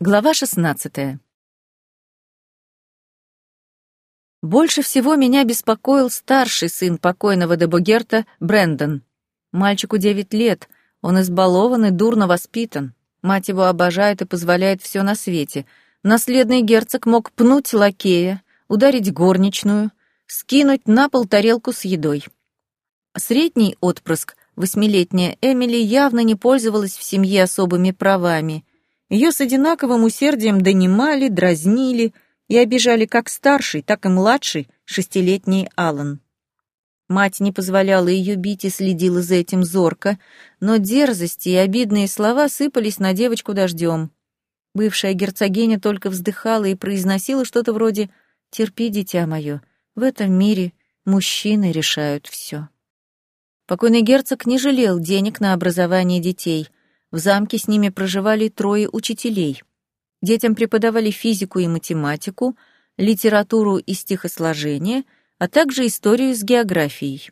Глава 16. Больше всего меня беспокоил старший сын покойного Дебогерта, Брэндон. Мальчику 9 лет, он избалован и дурно воспитан. Мать его обожает и позволяет все на свете. Наследный герцог мог пнуть лакея, ударить горничную, скинуть на пол тарелку с едой. Средний отпрыск, восьмилетняя Эмили, явно не пользовалась в семье особыми правами — ее с одинаковым усердием донимали, дразнили и обижали как старший, так и младший, шестилетний Алан. Мать не позволяла ее бить и следила за этим зорко, но дерзости и обидные слова сыпались на девочку дождем. Бывшая герцогиня только вздыхала и произносила что-то вроде «Терпи, дитя мое, в этом мире мужчины решают все». Покойный герцог не жалел денег на образование детей — в замке с ними проживали трое учителей. Детям преподавали физику и математику, литературу и стихосложение, а также историю с географией.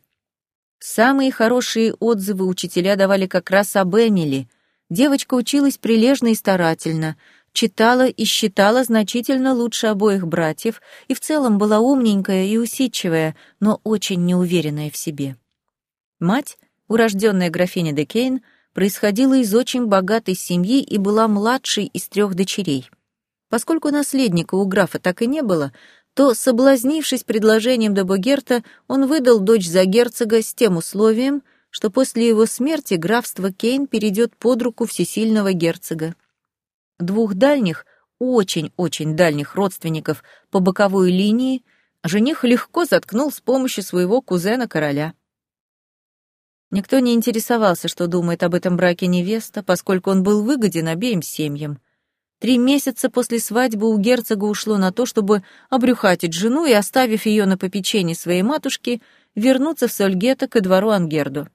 Самые хорошие отзывы учителя давали как раз об Эмили. Девочка училась прилежно и старательно, читала и считала значительно лучше обоих братьев и в целом была умненькая и усидчивая, но очень неуверенная в себе. Мать, урожденная графиня де Кейн, происходила из очень богатой семьи и была младшей из трех дочерей. Поскольку наследника у графа так и не было, то, соблазнившись предложением Дебогерта, он выдал дочь за герцога с тем условием, что после его смерти графство Кейн перейдет под руку всесильного герцога. Двух дальних, очень-очень дальних родственников по боковой линии жених легко заткнул с помощью своего кузена-короля. Никто не интересовался, что думает об этом браке невеста, поскольку он был выгоден обеим семьям. Три месяца после свадьбы у герцога ушло на то, чтобы обрюхатить жену и, оставив ее на попечении своей матушки, вернуться в Сольгета ко двору Ангерду.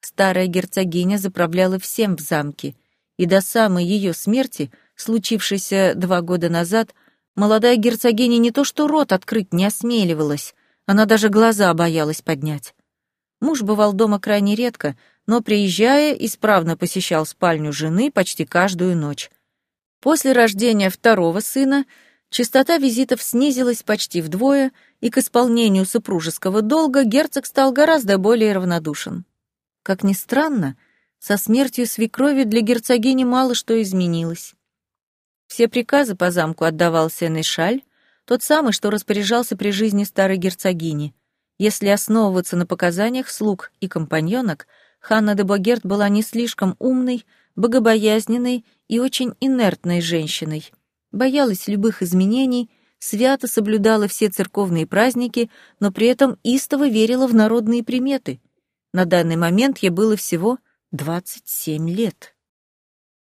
Старая герцогиня заправляла всем в замке, и до самой ее смерти, случившейся два года назад, молодая герцогиня не то что рот открыть не осмеливалась, она даже глаза боялась поднять. Муж бывал дома крайне редко, но, приезжая, исправно посещал спальню жены почти каждую ночь. После рождения второго сына частота визитов снизилась почти вдвое, и к исполнению супружеского долга герцог стал гораздо более равнодушен. Как ни странно, со смертью свекрови для герцогини мало что изменилось. Все приказы по замку отдавал Сенешаль, тот самый, что распоряжался при жизни старой герцогини. Если основываться на показаниях слуг и компаньонок, Ханна де Богерт была не слишком умной, богобоязненной и очень инертной женщиной. Боялась любых изменений, свято соблюдала все церковные праздники, но при этом истово верила в народные приметы. На данный момент ей было всего 27 лет.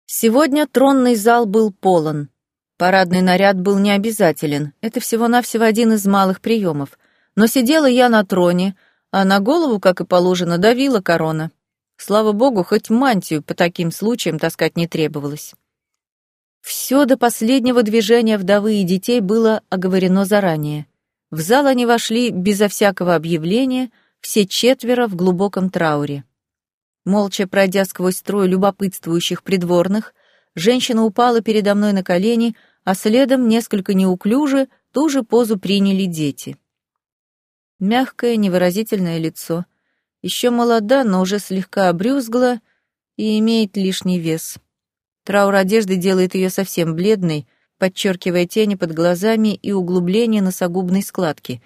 Сегодня тронный зал был полон. Парадный наряд был необязателен, это всего-навсего один из малых приемов — но сидела я на троне, а на голову, как и положено, давила корона. Слава богу, хоть мантию по таким случаям таскать не требовалось. Все до последнего движения вдовы и детей было оговорено заранее. В зал они вошли безо всякого объявления, все четверо в глубоком трауре. Молча пройдя сквозь строй любопытствующих придворных, женщина упала передо мной на колени, а следом, несколько неуклюже, ту же позу приняли дети. Мягкое, невыразительное лицо. Еще молода, но уже слегка обрюзгла и имеет лишний вес. Траур одежды делает ее совсем бледной, подчеркивая тени под глазами и углубление носогубной складки.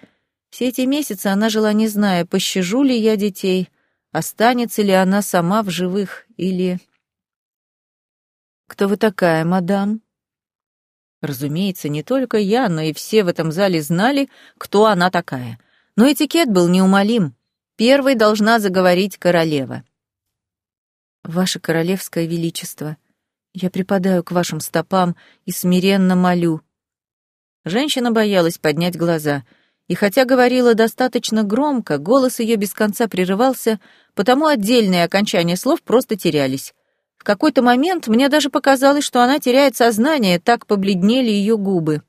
Все эти месяцы она жила, не зная, пощажу ли я детей, останется ли она сама в живых или... «Кто вы такая, мадам?» Разумеется, не только я, но и все в этом зале знали, кто она такая. Но этикет был неумолим. Первой должна заговорить королева. «Ваше королевское величество, я припадаю к вашим стопам и смиренно молю». Женщина боялась поднять глаза, и хотя говорила достаточно громко, голос ее без конца прерывался, потому отдельные окончания слов просто терялись. В какой-то момент мне даже показалось, что она теряет сознание, так побледнели ее губы.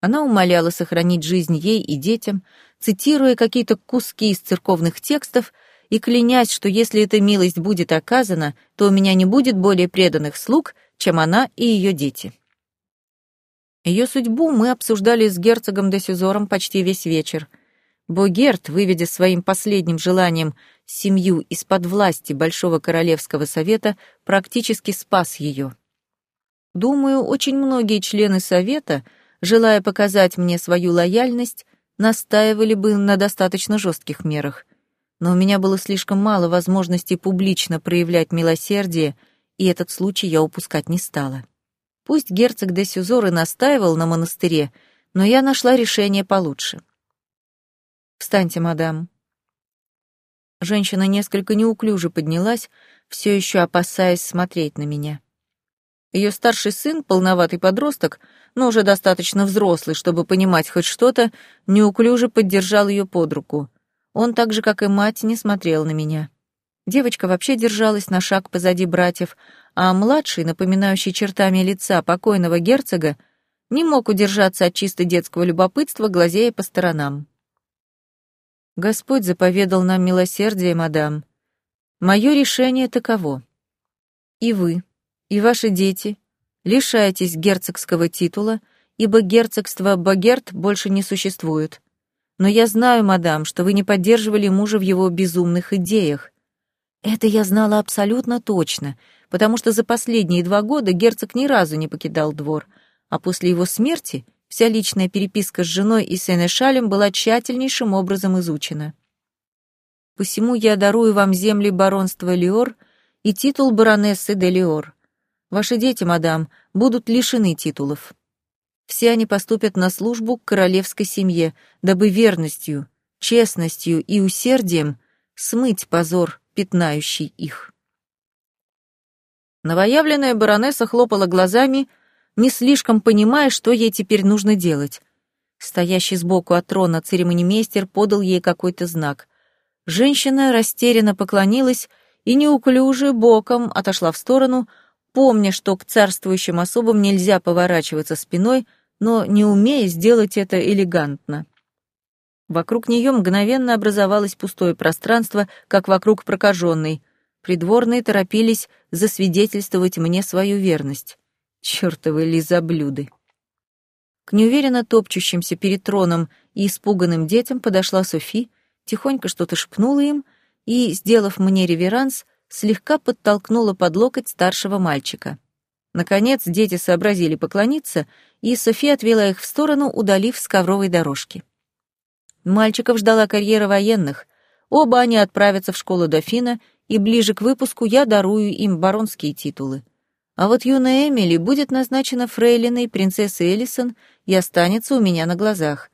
Она умоляла сохранить жизнь ей и детям, цитируя какие-то куски из церковных текстов и клянясь, что если эта милость будет оказана, то у меня не будет более преданных слуг, чем она и ее дети. Ее судьбу мы обсуждали с герцогом де Сюзором почти весь вечер. Богерт, выведя своим последним желанием семью из-под власти Большого Королевского Совета, практически спас ее. Думаю, очень многие члены Совета, желая показать мне свою лояльность, настаивали бы на достаточно жестких мерах. Но у меня было слишком мало возможностей публично проявлять милосердие, и этот случай я упускать не стала. Пусть герцог де Сюзор и настаивал на монастыре, но я нашла решение получше. «Встаньте, мадам». Женщина несколько неуклюже поднялась, все еще опасаясь смотреть на меня. Ее старший сын, полноватый подросток, но уже достаточно взрослый, чтобы понимать хоть что-то, неуклюже поддержал ее под руку. Он так же, как и мать, не смотрел на меня. Девочка вообще держалась на шаг позади братьев, а младший, напоминающий чертами лица покойного герцога, не мог удержаться от чисто детского любопытства, глазея по сторонам. «Господь заповедал нам милосердие, мадам. Мое решение таково. И вы, и ваши дети лишаетесь герцогского титула, ибо герцогство Багерт больше не существует. Но я знаю, мадам, что вы не поддерживали мужа в его безумных идеях. Это я знала абсолютно точно, потому что за последние два года герцог ни разу не покидал двор, а после его смерти вся личная переписка с женой и Сенешалем была тщательнейшим образом изучена. Посему я дарую вам земли баронства Леор и титул баронессы де Леор. Ваши дети, мадам, будут лишены титулов. Все они поступят на службу к королевской семье, дабы верностью, честностью и усердием смыть позор, пятнающий их. Новоявленная баронесса хлопала глазами, не слишком понимая, что ей теперь нужно делать. Стоящий сбоку от трона церемонимейстер подал ей какой-то знак. Женщина растерянно поклонилась и неуклюже боком отошла в сторону, помня, что к царствующим особам нельзя поворачиваться спиной, но не умея сделать это элегантно. Вокруг нее мгновенно образовалось пустое пространство, как вокруг прокаженной. Придворные торопились засвидетельствовать мне свою верность. Чёртовы лизоблюды. К неуверенно топчущимся перед троном и испуганным детям подошла Софи, тихонько что-то шепнула им и, сделав мне реверанс, слегка подтолкнула под локоть старшего мальчика. Наконец дети сообразили поклониться, и Софи отвела их в сторону, удалив с ковровой дорожки. Мальчиков ждала карьера военных. Оба они отправятся в школу дофина и ближе к выпуску я дарую им баронские титулы. А вот юная Эмили будет назначена фрейлиной принцессы Элисон и останется у меня на глазах.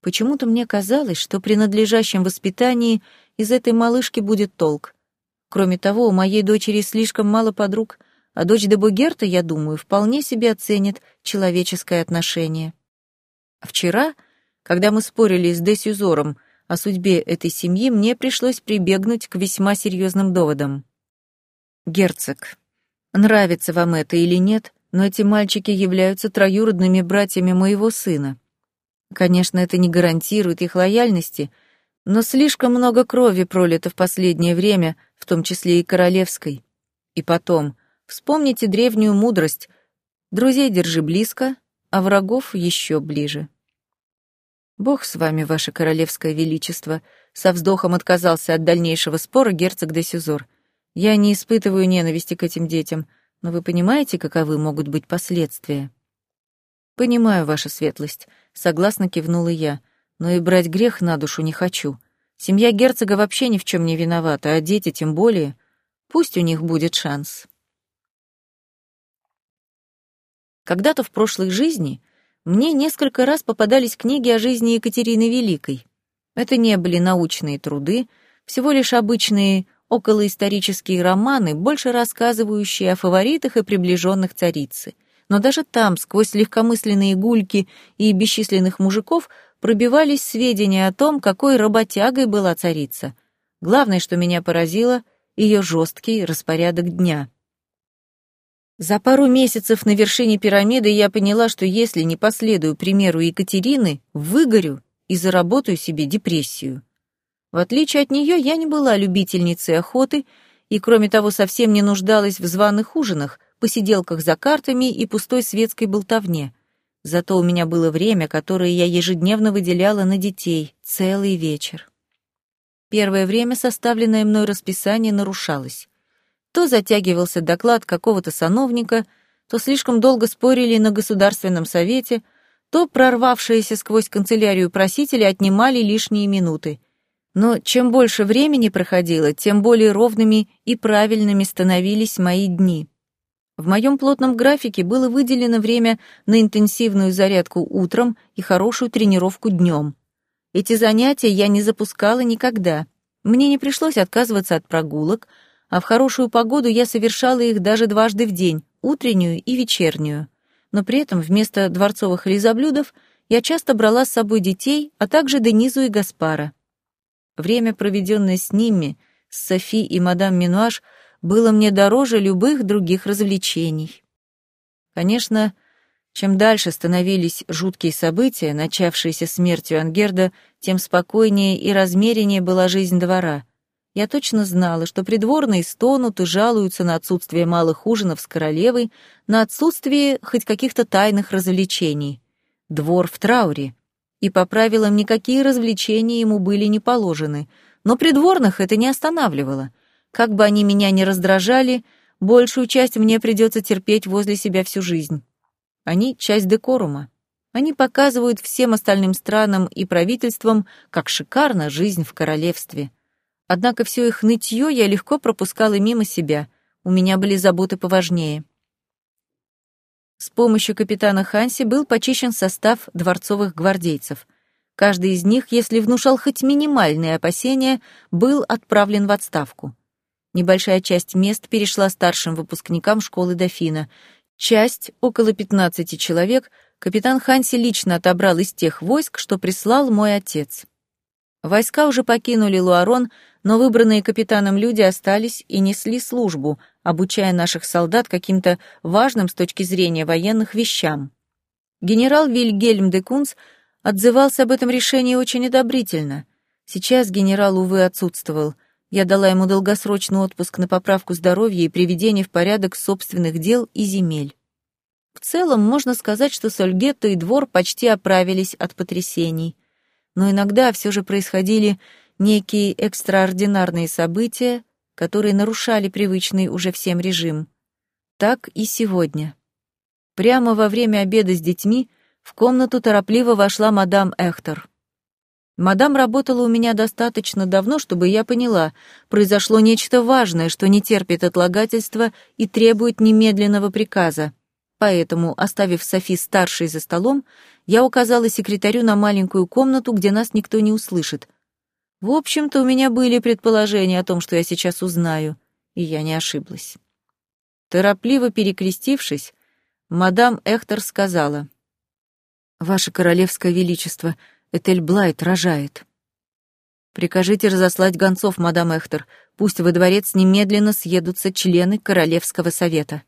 Почему-то мне казалось, что при надлежащем воспитании из этой малышки будет толк. Кроме того, у моей дочери слишком мало подруг, а дочь де Бугерта, я думаю, вполне себе оценит человеческое отношение. Вчера, когда мы спорили с Десюзором о судьбе этой семьи, мне пришлось прибегнуть к весьма серьезным доводам. Герцог, нравится вам это или нет, но эти мальчики являются троюродными братьями моего сына. Конечно, это не гарантирует их лояльности, но слишком много крови пролито в последнее время, том числе и королевской. И потом, вспомните древнюю мудрость «Друзей держи близко, а врагов еще ближе». «Бог с вами, ваше королевское величество», — со вздохом отказался от дальнейшего спора герцог де Сюзор. «Я не испытываю ненависти к этим детям, но вы понимаете, каковы могут быть последствия?» «Понимаю, ваша светлость», — согласно кивнула я, «но и брать грех на душу не хочу. Семья герцога вообще ни в чем не виновата, а дети тем более. Пусть у них будет шанс». Когда-то в прошлой жизни мне несколько раз попадались книги о жизни Екатерины Великой. Это не были научные труды, всего лишь обычные околоисторические романы, больше рассказывающие о фаворитах и приближенных царицы. Но даже там, сквозь легкомысленные гульки и бесчисленных мужиков, пробивались сведения о том, какой работягой была царица. Главное, что меня поразило, ее жесткий распорядок дня. За пару месяцев на вершине пирамиды я поняла, что если не последую примеру Екатерины, выгорю и заработаю себе депрессию. В отличие от нее, я не была любительницей охоты и, кроме того, совсем не нуждалась в званых ужинах, посиделках за картами и пустой светской болтовне. Зато у меня было время, которое я ежедневно выделяла на детей, целый вечер. Первое время составленное мной расписание нарушалось. То затягивался доклад какого-то сановника, то слишком долго спорили на Государственном совете, то прорвавшиеся сквозь канцелярию просители отнимали лишние минуты. Но чем больше времени проходило, тем более ровными и правильными становились мои дни. В моем плотном графике было выделено время на интенсивную зарядку утром и хорошую тренировку днем. Эти занятия я не запускала никогда. Мне не пришлось отказываться от прогулок, а в хорошую погоду я совершала их даже дважды в день, утреннюю и вечернюю. Но при этом вместо дворцовых лизоблюдов я часто брала с собой детей, а также Денизу и Гаспара. Время, проведенное с ними, с Софи и мадам Минуаш, было мне дороже любых других развлечений. Конечно, чем дальше становились жуткие события, начавшиеся смертью Ангерда, тем спокойнее и размереннее была жизнь двора. Я точно знала, что придворные стонут и жалуются на отсутствие малых ужинов с королевой, на отсутствие хоть каких-то тайных развлечений. Двор в трауре. И по правилам никакие развлечения ему были не положены. Но придворных это не останавливало. Как бы они меня ни раздражали, большую часть мне придется терпеть возле себя всю жизнь. Они — часть декорума. Они показывают всем остальным странам и правительствам, как шикарна жизнь в королевстве. Однако все их нытье я легко пропускала мимо себя. У меня были заботы поважнее. С помощью капитана Ханси был почищен состав дворцовых гвардейцев. Каждый из них, если внушал хоть минимальные опасения, был отправлен в отставку. Небольшая часть мест перешла старшим выпускникам школы дофина, Часть, около 15 человек, капитан Ханси лично отобрал из тех войск, что прислал мой отец. Войска уже покинули Луарон, но выбранные капитаном люди остались и несли службу, обучая наших солдат каким-то важным с точки зрения военных вещам. Генерал Вильгельм де Кунц отзывался об этом решении очень одобрительно. Сейчас генерал, увы, отсутствовал — я дала ему долгосрочный отпуск на поправку здоровья и приведение в порядок собственных дел и земель. В целом, можно сказать, что Сольгетто и двор почти оправились от потрясений. Но иногда все же происходили некие экстраординарные события, которые нарушали привычный уже всем режим. Так и сегодня. Прямо во время обеда с детьми в комнату торопливо вошла мадам Эхтер. Мадам работала у меня достаточно давно, чтобы я поняла, произошло нечто важное, что не терпит отлагательства и требует немедленного приказа. Поэтому, оставив Софи старшей за столом, я указала секретарю на маленькую комнату, где нас никто не услышит. В общем-то, у меня были предположения о том, что я сейчас узнаю, и я не ошиблась. Торопливо перекрестившись, мадам Эхтер сказала, «Ваше Королевское Величество, — Этель Блайт рожает. Прикажите разослать гонцов, мадам Эхтер. Пусть во дворец немедленно съедутся члены Королевского совета.